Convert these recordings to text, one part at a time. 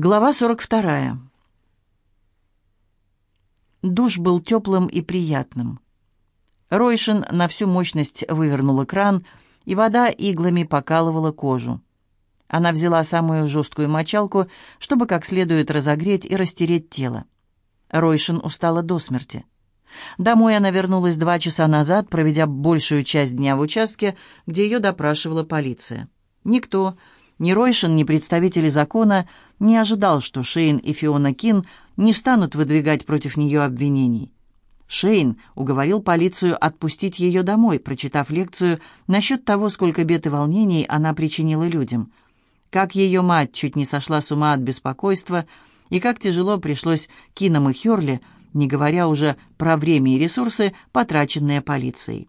Глава 42. Душ был теплым и приятным. Ройшин на всю мощность вывернула кран, и вода иглами покалывала кожу. Она взяла самую жесткую мочалку, чтобы как следует разогреть и растереть тело. Ройшин устала до смерти. Домой она вернулась два часа назад, проведя большую часть дня в участке, где ее допрашивала полиция. Никто, ни Ройшин, ни представители закона не ожидал, что Шейн и Фиона Кин не станут выдвигать против нее обвинений. Шейн уговорил полицию отпустить ее домой, прочитав лекцию насчет того, сколько бед и волнений она причинила людям. Как ее мать чуть не сошла с ума от беспокойства, и как тяжело пришлось Кинам и Херли, не говоря уже про время и ресурсы, потраченные полицией.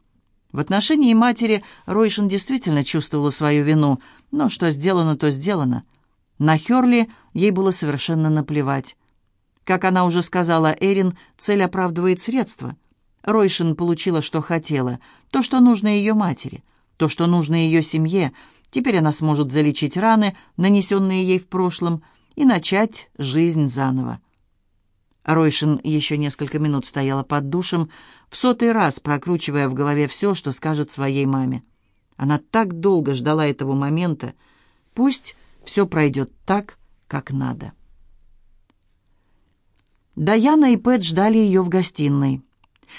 В отношении матери Ройшин действительно чувствовала свою вину, но что сделано, то сделано. На Херли ей было совершенно наплевать. Как она уже сказала Эрин, цель оправдывает средства. Ройшин получила, что хотела, то, что нужно ее матери, то, что нужно ее семье. Теперь она сможет залечить раны, нанесенные ей в прошлом, и начать жизнь заново. Ройшин еще несколько минут стояла под душем, в сотый раз прокручивая в голове все, что скажет своей маме. Она так долго ждала этого момента. Пусть все пройдет так, как надо. Даяна и Пэт ждали ее в гостиной.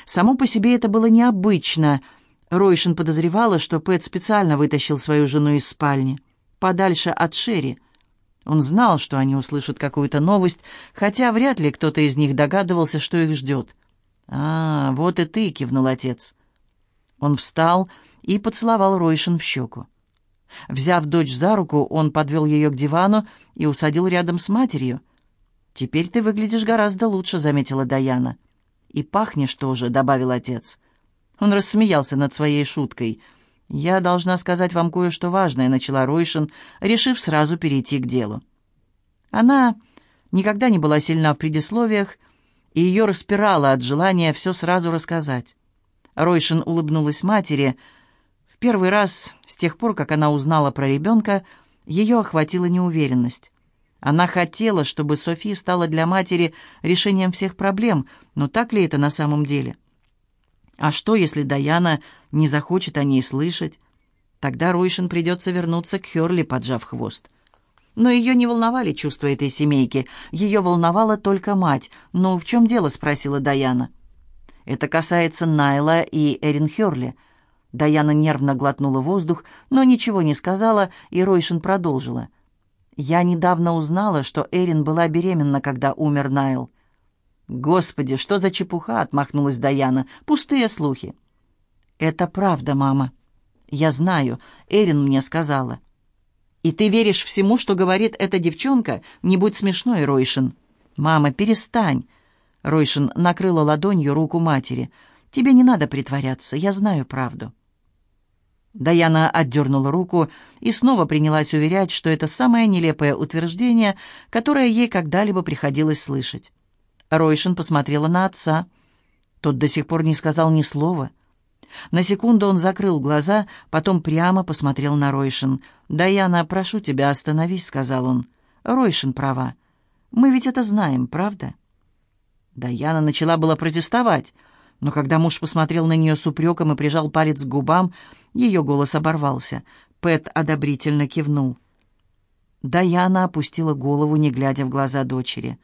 Само по себе это было необычно. Ройшин подозревала, что Пэт специально вытащил свою жену из спальни, подальше от Шерри, он знал, что они услышат какую-то новость, хотя вряд ли кто-то из них догадывался, что их ждет. «А, вот и ты», — кивнул отец. Он встал и поцеловал Ройшин в щеку. Взяв дочь за руку, он подвел ее к дивану и усадил рядом с матерью. «Теперь ты выглядишь гораздо лучше», — заметила Даяна. «И пахнешь тоже», — добавил отец. Он рассмеялся над своей шуткой — «Я должна сказать вам кое-что важное», — начала Ройшин, решив сразу перейти к делу. Она никогда не была сильна в предисловиях, и ее распирало от желания все сразу рассказать. Ройшин улыбнулась матери. В первый раз, с тех пор, как она узнала про ребенка, ее охватила неуверенность. Она хотела, чтобы София стала для матери решением всех проблем, но так ли это на самом деле? — а что, если Даяна не захочет о ней слышать? Тогда Ройшин придется вернуться к Херли, поджав хвост. Но ее не волновали чувства этой семейки. Ее волновала только мать. «Ну, в чем дело?» — спросила Даяна. «Это касается Найла и Эрин Херли». Даяна нервно глотнула воздух, но ничего не сказала, и Ройшин продолжила. «Я недавно узнала, что Эрин была беременна, когда умер Найл. «Господи, что за чепуха!» — отмахнулась Даяна. «Пустые слухи». «Это правда, мама. Я знаю. Эрин мне сказала». «И ты веришь всему, что говорит эта девчонка? Не будь смешной, Ройшин». «Мама, перестань!» Ройшин накрыла ладонью руку матери. «Тебе не надо притворяться, я знаю правду». Даяна отдернула руку и снова принялась уверять, что это самое нелепое утверждение, которое ей когда-либо приходилось слышать. Ройшин посмотрела на отца. Тот до сих пор не сказал ни слова. На секунду он закрыл глаза, потом прямо посмотрел на Ройшин. «Даяна, прошу тебя, остановись», — сказал он. «Ройшин права. Мы ведь это знаем, правда?» Даяна начала было протестовать, но когда муж посмотрел на нее с упреком и прижал палец к губам, ее голос оборвался. Пэт одобрительно кивнул. Даяна опустила голову, не глядя в глаза дочери.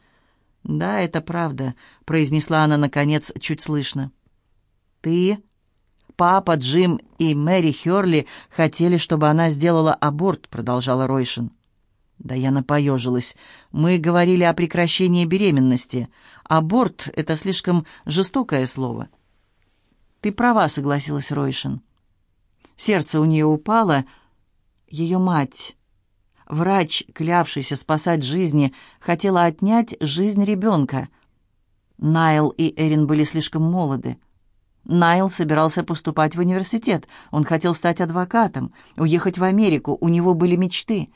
«Да, это правда», — произнесла она, наконец, чуть слышно. «Ты, папа, Джим и Мэри Херли хотели, чтобы она сделала аборт», — продолжала Ройшин. Даяна поежилась. «Мы говорили о прекращении беременности. Аборт — это слишком жестокое слово». «Ты права», — согласилась Ройшин. Сердце у нее упало. Ее мать Врач, клявшийся спасать жизни, хотела отнять жизнь ребенка. Найл и Эрин были слишком молоды. Найл собирался поступать в университет. Он хотел стать адвокатом, уехать в Америку. У него были мечты.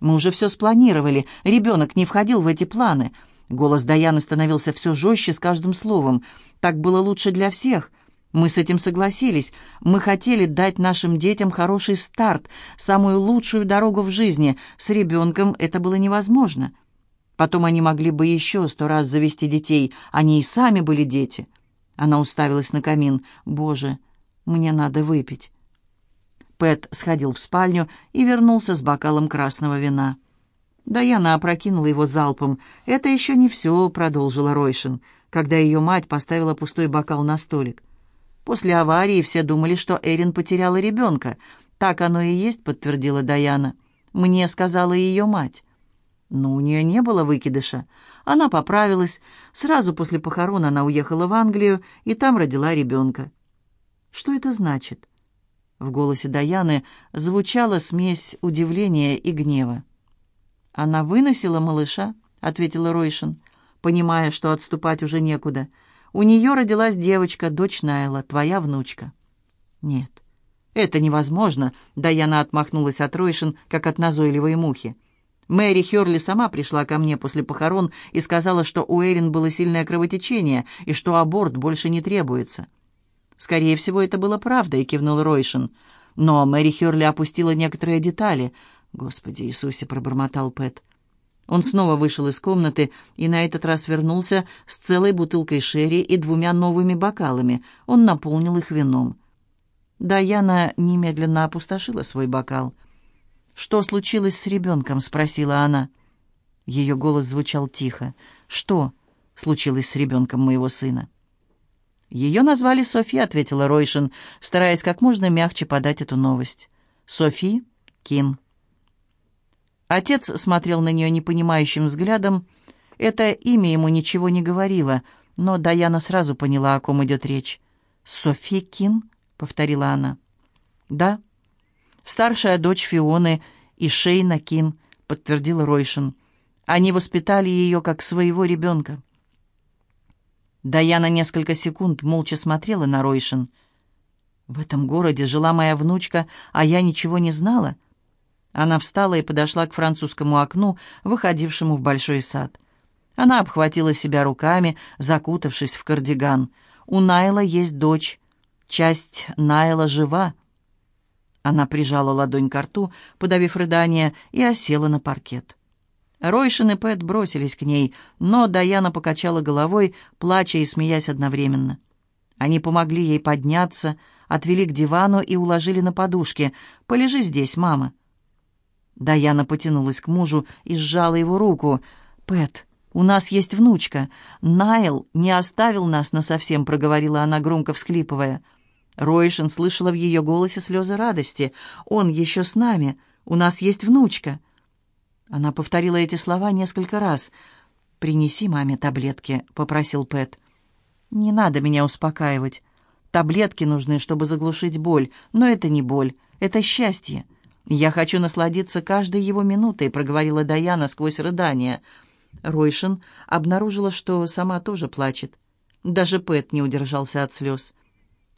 Мы уже все спланировали. Ребенок не входил в эти планы. Голос Даяны становился все жестче с каждым словом. Так было лучше для всех. Мы с этим согласились. Мы хотели дать нашим детям хороший старт, самую лучшую дорогу в жизни. С ребенком это было невозможно. Потом они могли бы еще сто раз завести детей. Они и сами были дети. Она уставилась на камин. «Боже, мне надо выпить». Пэт сходил в спальню и вернулся с бокалом красного вина. Даяна опрокинула его залпом. «Это еще не все», — продолжила Ройшин, когда ее мать поставила пустой бокал на столик. «После аварии все думали, что Эрин потеряла ребенка. Так оно и есть», — подтвердила Даяна. «Мне сказала ее мать». Но у нее не было выкидыша. Она поправилась. Сразу после похорон она уехала в Англию и там родила ребенка. Что это значит? В голосе Даяны звучала смесь удивления и гнева. «Она выносила малыша», — ответила Ройшин, понимая, что отступать уже некуда. «У нее родилась девочка, дочь Найла, твоя внучка». «Нет, это невозможно», — Даяна отмахнулась от Ройшин, как от назойливой мухи. Мэри Хёрли сама пришла ко мне после похорон и сказала, что у Эрин было сильное кровотечение и что аборт больше не требуется. «Скорее всего, это было правдой», — кивнул Ройшин. «Но Мэри Хёрли опустила некоторые детали». «Господи Иисусе!» — пробормотал Пэт. Он снова вышел из комнаты и на этот раз вернулся с целой бутылкой шерри и двумя новыми бокалами. Он наполнил их вином. Даяна немедленно опустошила свой бокал — «Что случилось с ребенком?» — спросила она. Ее голос звучал тихо. «Что случилось с ребенком моего сына?» «Ее назвали Софи», — ответила Ройшин, стараясь как можно мягче подать эту новость. «Софи Кин». Отец смотрел на нее непонимающим взглядом. Это имя ему ничего не говорило, но Даяна сразу поняла, о ком идет речь. «Софи Кин?» — повторила она. «Да, Старшая дочь Фионы и Шейна Кин, подтвердил Ройшин. Они воспитали ее как своего ребенка. Даяна несколько секунд молча смотрела на Ройшин. «В этом городе жила моя внучка, а я ничего не знала». Она встала и подошла к французскому окну, выходившему в большой сад. Она обхватила себя руками, закутавшись в кардиган. «У Найла есть дочь. Часть Найла жива». Она прижала ладонь к рту, подавив рыдание, и осела на паркет. Ройшин и Пэт бросились к ней, но Даяна покачала головой, плача и смеясь одновременно. Они помогли ей подняться, отвели к дивану и уложили на подушке. «Полежи здесь, мама». Даяна потянулась к мужу и сжала его руку. «Пэт, у нас есть внучка. Найл не оставил нас насовсем», — проговорила она, громко всхлипывая. Ройшин слышала в ее голосе слезы радости. «Он еще с нами. У нас есть внучка». Она повторила эти слова несколько раз. «Принеси маме таблетки», — попросил Пэт. «Не надо меня успокаивать. Таблетки нужны, чтобы заглушить боль, но это не боль, это счастье. Я хочу насладиться каждой его минутой», — проговорила Даяна сквозь рыдания. Ройшин обнаружила, что сама тоже плачет. Даже Пэт не удержался от слез.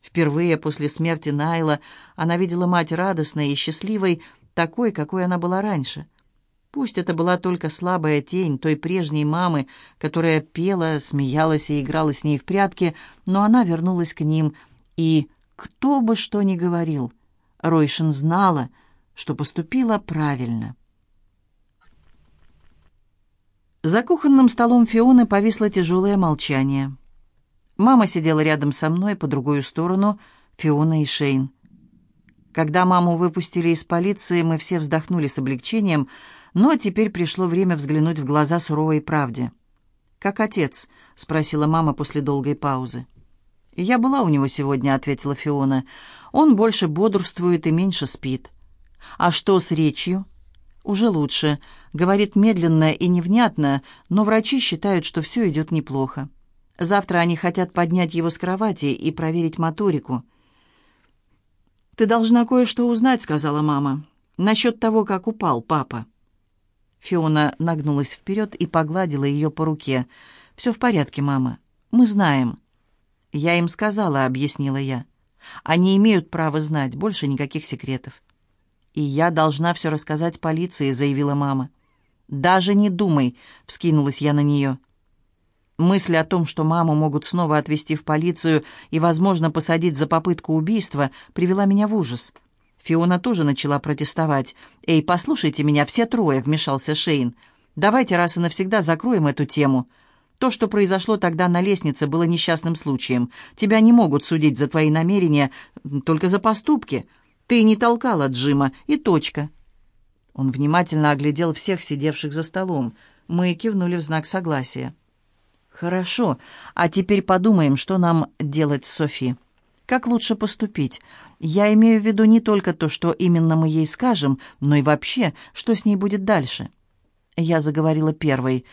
Впервые после смерти Найла она видела мать радостной и счастливой, такой, какой она была раньше. Пусть это была только слабая тень той прежней мамы, которая пела, смеялась и играла с ней в прятки, но она вернулась к ним, и кто бы что ни говорил, Ройшин знала, что поступила правильно. За кухонным столом Фионы повисло тяжелое молчание. Мама сидела рядом со мной, по другую сторону Фиона и Шейн. Когда маму выпустили из полиции, мы все вздохнули с облегчением, но теперь пришло время взглянуть в глаза суровой правде. «Как отец?» — спросила мама после долгой паузы. «Я была у него сегодня», — ответила Фиона. «Он больше бодрствует и меньше спит». «А что с речью?» «Уже лучше. Говорит медленно и невнятно, но врачи считают, что все идет неплохо». Завтра они хотят поднять его с кровати и проверить моторику. «Ты должна кое-что узнать», — сказала мама. «Насчет того, как упал папа». Фиона нагнулась вперед и погладила ее по руке. «Все в порядке, мама. Мы знаем». «Я им сказала», — объяснила я. «Они имеют право знать, больше никаких секретов». «И я должна все рассказать полиции», — заявила мама. «Даже не думай», — вскинулась я на нее. Мысль о том, что маму могут снова отвезти в полицию и, возможно, посадить за попытку убийства, привела меня в ужас. Фиона тоже начала протестовать. «Эй, послушайте меня, все трое», — вмешался Шейн. Давайте раз и навсегда закроем эту тему. То, что произошло тогда на лестнице, было несчастным случаем. Тебя не могут судить за твои намерения, только за поступки. Ты не толкала Джима, и точка». Он внимательно оглядел всех сидевших за столом. Мы кивнули в знак согласия. «Хорошо, а теперь подумаем, что нам делать с Софи. Как лучше поступить? Я имею в виду не только то, что именно мы ей скажем, но и вообще, что с ней будет дальше». Я заговорила первой.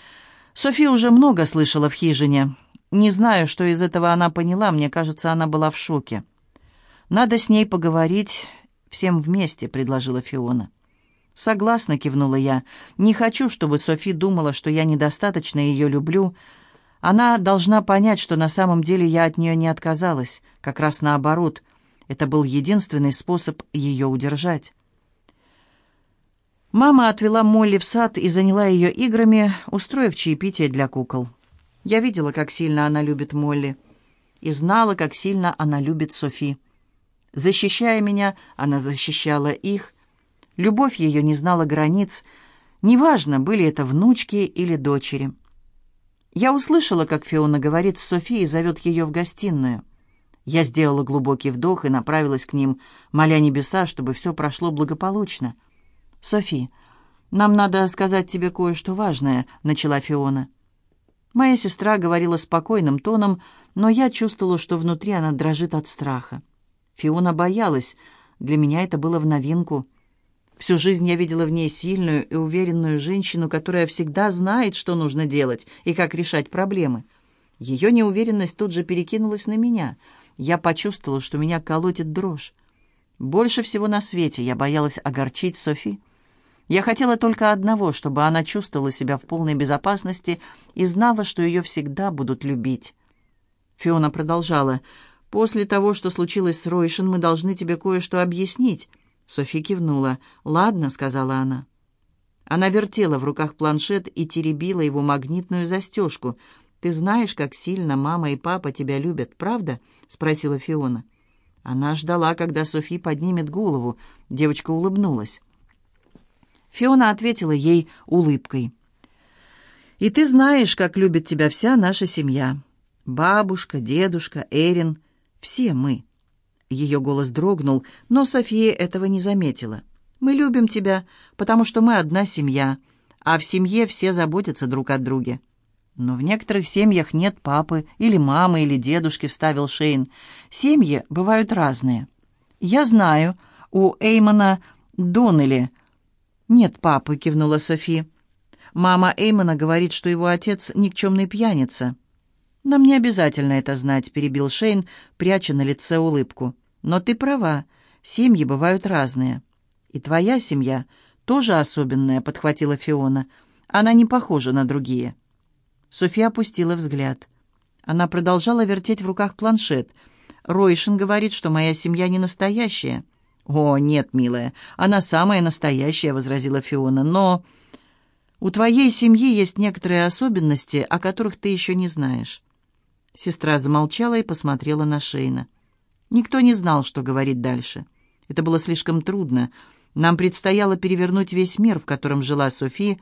Софи уже много слышала в хижине. Не знаю, что из этого она поняла, мне кажется, она была в шоке. «Надо с ней поговорить всем вместе», — предложила Фиона. «Согласна», — кивнула я. «Не хочу, чтобы Софи думала, что я недостаточно ее люблю. Она должна понять, что на самом деле я от нее не отказалась. Как раз наоборот. Это был единственный способ ее удержать». Мама отвела Молли в сад и заняла ее играми, устроив чаепитие для кукол. Я видела, как сильно она любит Молли, и знала, как сильно она любит Софи. Защищая меня, она защищала их. Любовь ее не знала границ, неважно, были это внучки или дочери. Я услышала, как Фиона говорит с Софией и зовет ее в гостиную. Я сделала глубокий вдох и направилась к ним, моля небеса, чтобы все прошло благополучно. «Софи, нам надо сказать тебе кое-что важное», — начала Фиона. Моя сестра говорила спокойным тоном, но я чувствовала, что внутри она дрожит от страха. Фиона боялась. Для меня это было в новинку. Всю жизнь я видела в ней сильную и уверенную женщину, которая всегда знает, что нужно делать и как решать проблемы. Ее неуверенность тут же перекинулась на меня. Я почувствовала, что меня колотит дрожь. Больше всего на свете я боялась огорчить Софи. Я хотела только одного, чтобы она чувствовала себя в полной безопасности и знала, что ее всегда будут любить. Фиона продолжала. «После того, что случилось с Ройшин, мы должны тебе кое-что объяснить». Софи кивнула. «Ладно», — сказала она. Она вертела в руках планшет и теребила его магнитную застежку. «Ты знаешь, как сильно мама и папа тебя любят, правда?» — спросила Фиона. Она ждала, когда Софи поднимет голову. Девочка улыбнулась. Фиона ответила ей улыбкой. «И ты знаешь, как любит тебя вся наша семья. Бабушка, дедушка, Эрин, все мы». Ее голос дрогнул, но София этого не заметила. «Мы любим тебя, потому что мы одна семья, а в семье все заботятся друг о друге». «Но в некоторых семьях нет папы или мамы или дедушки», — вставил Шейн. «Семьи бывают разные». «Я знаю, у Эймона Доннелли «Нет папы», — кивнула Софи. «Мама Эймона говорит, что его отец — никчемный пьяница». «Нам не обязательно это знать», — перебил Шейн, пряча на лице улыбку. «Но ты права, семьи бывают разные». «И твоя семья тоже особенная», — подхватила Фиона. «Она не похожа на другие». София опустила взгляд. Она продолжала вертеть в руках планшет. «Ройшин говорит, что моя семья не настоящая». «О, нет, милая, она самая настоящая», — возразила Фиона. «Но у твоей семьи есть некоторые особенности, о которых ты еще не знаешь». Сестра замолчала и посмотрела на Шейна. Никто не знал, что говорить дальше. Это было слишком трудно. Нам предстояло перевернуть весь мир, в котором жила София,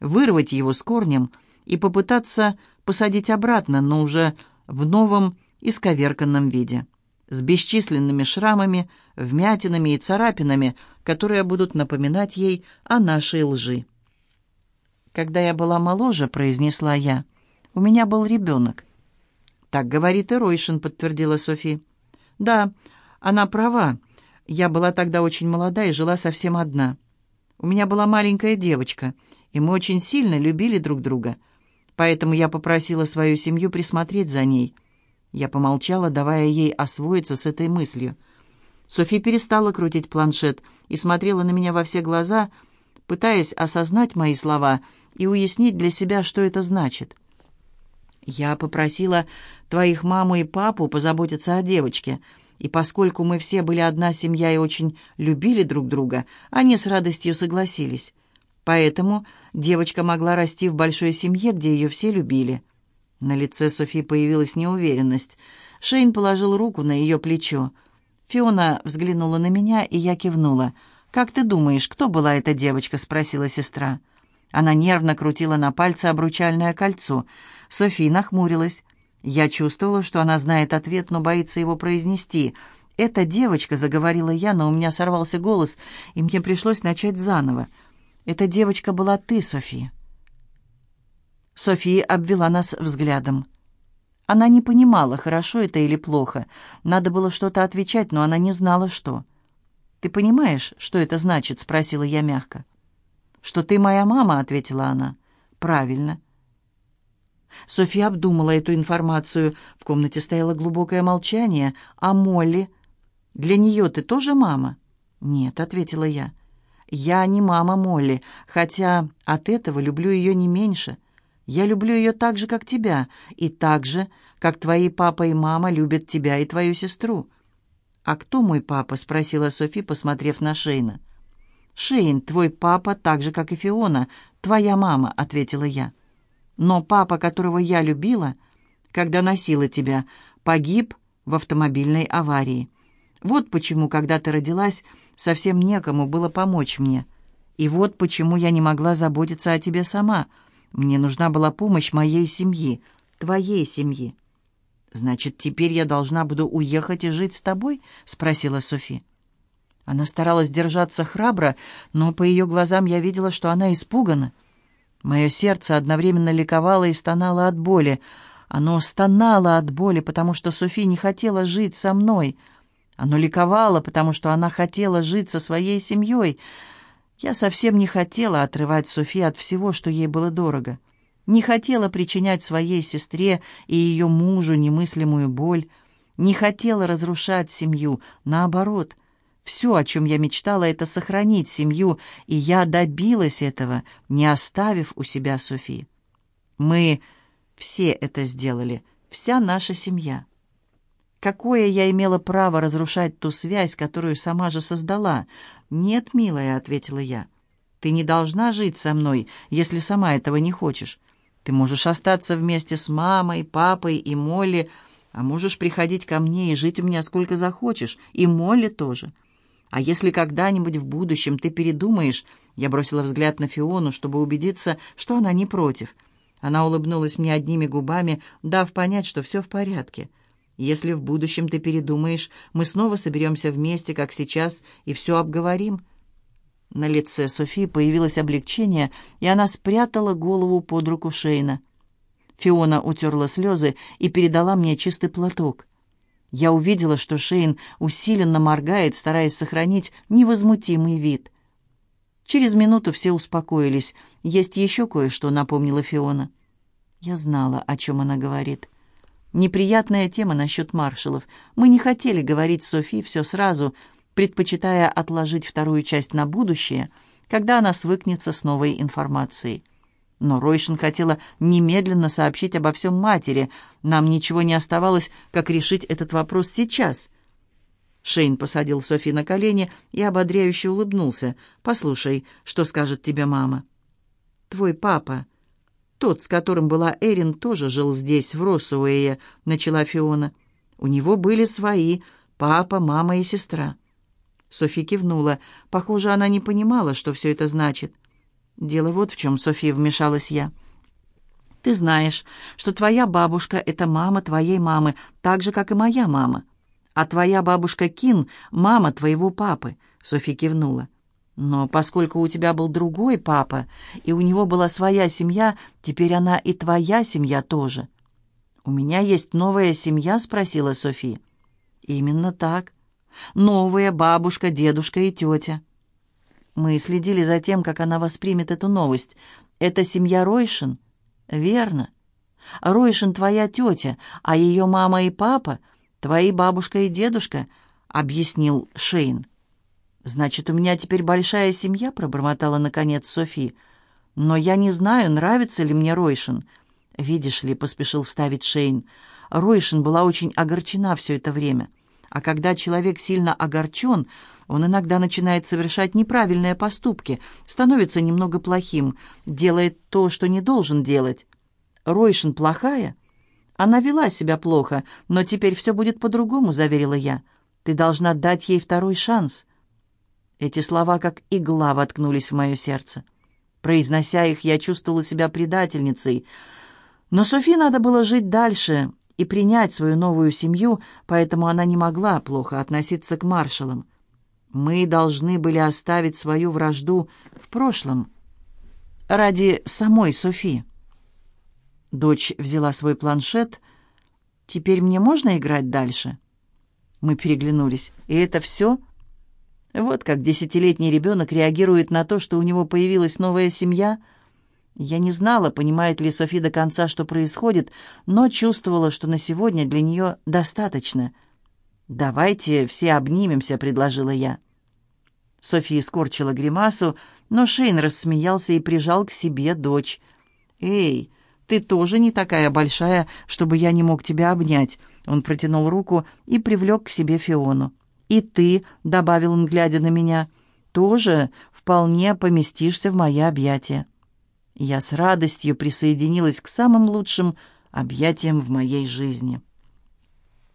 вырвать его с корнем и попытаться посадить обратно, но уже в новом исковерканном виде с бесчисленными шрамами, вмятинами и царапинами, которые будут напоминать ей о нашей лжи. «Когда я была моложе», — произнесла я, — «у меня был ребенок». «Так говорит и Ройшин», — подтвердила Софи. «Да, она права. Я была тогда очень молода и жила совсем одна. У меня была маленькая девочка, и мы очень сильно любили друг друга. Поэтому я попросила свою семью присмотреть за ней. Я помолчала, давая ей освоиться с этой мыслью. Софи перестала крутить планшет и смотрела на меня во все глаза, пытаясь осознать мои слова и уяснить для себя, что это значит. «Я попросила твоих маму и папу позаботиться о девочке», и поскольку мы все были одна семья и очень любили друг друга, они с радостью согласились. Поэтому девочка могла расти в большой семье, где ее все любили. На лице Софи появилась неуверенность. Шейн положил руку на ее плечо. Фиона взглянула на меня, и я кивнула. «Как ты думаешь, кто была эта девочка?» — спросила сестра. Она нервно крутила на пальце обручальное кольцо. София нахмурилась. Я чувствовала, что она знает ответ, но боится его произнести. «Эта девочка», — заговорила я, но у меня сорвался голос, и мне пришлось начать заново. «Эта девочка была ты, София». София обвела нас взглядом. Она не понимала, хорошо это или плохо. Надо было что-то отвечать, но она не знала, что. «Ты понимаешь, что это значит?» — спросила я мягко. «Что ты моя мама», — ответила она. «Правильно». Софья обдумала эту информацию. В комнате стояло глубокое молчание. «А Молли? Для нее ты тоже мама?» «Нет», — ответила я. «Я не мама Молли, хотя от этого люблю ее не меньше. Я люблю ее так же, как тебя, и так же, как твои папа и мама любят тебя и твою сестру». «А кто мой папа?» — спросила Софи, посмотрев на Шейна. «Шейн, твой папа, так же, как и Фиона, твоя мама», — ответила я. «Но папа, которого я любила, когда носила тебя, погиб в автомобильной аварии. Вот почему, когда ты родилась, совсем некому было помочь мне. И вот почему я не могла заботиться о тебе сама. Мне нужна была помощь моей семьи, твоей семьи». «Значит, теперь я должна буду уехать и жить с тобой?» — спросила Софи. Она старалась держаться храбро, но по ее глазам я видела, что она испугана. Мое сердце одновременно ликовало и стонало от боли. Оно стонало от боли, потому что Софи не хотела жить со мной. Оно ликовало, потому что она хотела жить со своей семьей. Я совсем не хотела отрывать Софи от всего, что ей было дорого. Не хотела причинять своей сестре и ее мужу немыслимую боль. Не хотела разрушать семью, наоборот — все, о чем я мечтала, это сохранить семью, и я добилась этого, не оставив у себя Софи. Мы все это сделали, вся наша семья. Какое я имела право разрушать ту связь, которую сама же создала? «Нет, милая», — ответила я, — «ты не должна жить со мной, если сама этого не хочешь. Ты можешь остаться вместе с мамой, папой и Молли, а можешь приходить ко мне и жить у меня сколько захочешь, и Молли тоже. А если когда-нибудь в будущем ты передумаешь, я бросила взгляд на Фиону, чтобы убедиться, что она не против. Она улыбнулась мне одними губами, дав понять, что все в порядке. Если в будущем ты передумаешь, мы снова соберемся вместе, как сейчас, и все обговорим. На лице Софии появилось облегчение, и она спрятала голову под руку Шейна. Фиона утерла слезы и передала мне чистый платок. Я увидела, что Шейн усиленно моргает, стараясь сохранить невозмутимый вид. Через минуту все успокоились. «Есть еще кое-что», — напомнила Фиона. Я знала, о чем она говорит. Неприятная тема насчет маршалов. Мы не хотели говорить Софи все сразу, предпочитая отложить вторую часть на будущее, когда она свыкнется с новой информацией. Но Ройшин хотела немедленно сообщить обо всем матери. Нам ничего не оставалось, как решить этот вопрос сейчас. Шейн посадил Софи на колени и ободряюще улыбнулся. «Послушай, что скажет тебе мама?» «Твой папа, тот, с которым была Эрин, тоже жил здесь, в Росуэе», — начала Фиона. «У него были свои, папа, мама и сестра». Софи кивнула. Похоже, она не понимала, что все это значит. «Дело вот в чем, София, вмешалась я. Ты знаешь, что твоя бабушка — это мама твоей мамы, так же, как и моя мама. А твоя бабушка Кин — мама твоего папы», — София кивнула. «Но поскольку у тебя был другой папа, и у него была своя семья, теперь она и твоя семья тоже». «У меня есть новая семья?» — спросила София. «Именно так. Новая бабушка, дедушка и тетя». Мы следили за тем, как она воспримет эту новость. Это семья Ройшин? Верно. Ройшин твоя тетя, а ее мама и папа — твои бабушка и дедушка, — объяснил Шейн. «Значит, у меня теперь большая семья», — пробормотала наконец Софи. «Но я не знаю, нравится ли мне Ройшин». «Видишь ли», — поспешил вставить Шейн, — Ройшин была очень огорчена все это время. А когда человек сильно огорчен, он иногда начинает совершать неправильные поступки, становится немного плохим, делает то, что не должен делать. Ройшин плохая? Она вела себя плохо, но теперь все будет по-другому, заверила я. Ты должна дать ей второй шанс. Эти слова как игла воткнулись в мое сердце. Произнося их, я чувствовала себя предательницей. Но Софи надо было жить дальше и принять свою новую семью, поэтому она не могла плохо относиться к маршалам. Мы должны были оставить свою вражду в прошлом ради самой Софи. Дочь взяла свой планшет. «Теперь мне можно играть дальше?» Мы переглянулись. «И это все?» Вот как десятилетний ребенок реагирует на то, что у него появилась новая семья. Я не знала, понимает ли Софи до конца, что происходит, но чувствовала, что на сегодня для нее достаточно. «Давайте все обнимемся», — предложила я. София скорчила гримасу, но Шейн рассмеялся и прижал к себе дочь. «Эй, ты тоже не такая большая, чтобы я не мог тебя обнять». Он протянул руку и привлек к себе Фиону. «И ты», — добавил он, глядя на меня, — «тоже вполне поместишься в мои объятия». Я с радостью присоединилась к самым лучшим объятиям в моей жизни.